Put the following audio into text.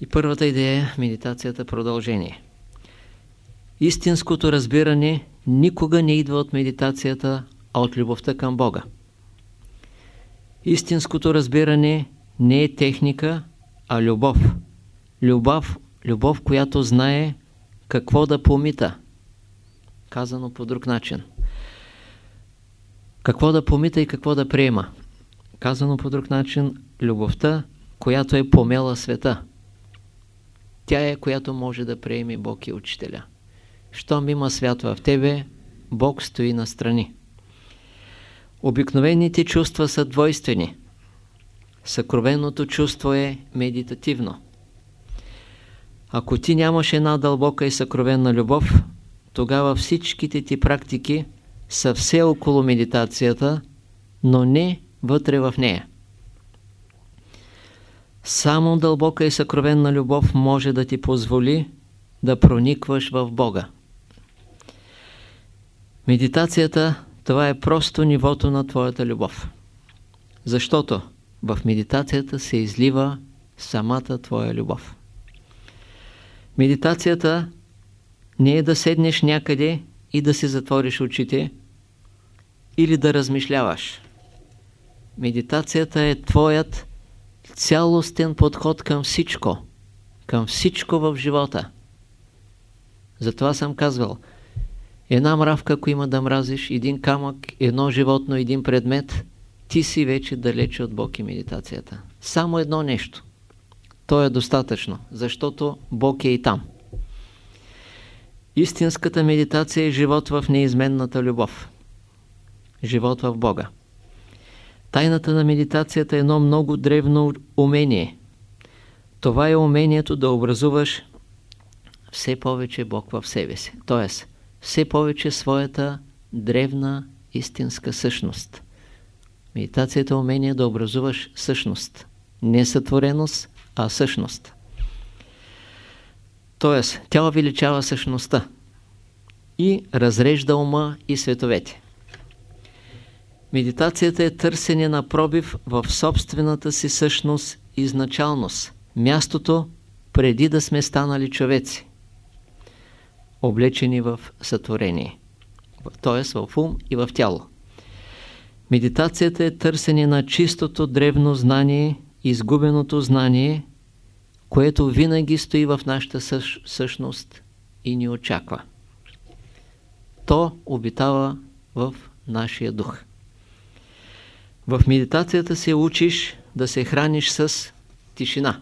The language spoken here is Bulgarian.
И първата идея е медитацията продължение. Истинското разбиране никога не идва от медитацията, а от любовта към Бога. Истинското разбиране не е техника, а любов. Любов, любов която знае какво да помита. Казано по друг начин. Какво да помита и какво да приема. Казано по друг начин, любовта, която е помела света. Тя е, която може да приеме Бог и Учителя. Щом има свят в тебе, Бог стои настрани. Обикновените чувства са двойствени. Съкровеното чувство е медитативно. Ако ти нямаш една дълбока и съкровенна любов, тогава всичките ти практики са все около медитацията, но не вътре в нея. Само дълбока и съкровенна любов може да ти позволи да проникваш в Бога. Медитацията това е просто нивото на твоята любов. Защото в медитацията се излива самата твоя любов. Медитацията не е да седнеш някъде и да си затвориш очите или да размишляваш. Медитацията е твоят цялостен подход към всичко, към всичко в живота. Затова съм казвал, една мравка, ако има да мразиш, един камък, едно животно, един предмет, ти си вече далече от Бог и медитацията. Само едно нещо. То е достатъчно, защото Бог е и там. Истинската медитация е живот в неизменната любов. Живот в Бога. Тайната на медитацията е едно много древно умение. Това е умението да образуваш все повече Бог в себе си. Тоест, все повече своята древна истинска същност. Медитацията е умение да образуваш същност. Не сътвореност, а същност. Тоест, тя увеличава същността и разрежда ума и световете. Медитацията е търсене на пробив в собствената си същност и изначалност. Мястото преди да сме станали човеци. Облечени в сътворение. Т.е. в ум и в тяло. Медитацията е търсене на чистото древно знание, изгубеното знание, което винаги стои в нашата същност и ни очаква. То обитава в нашия дух. В медитацията се учиш да се храниш с тишина.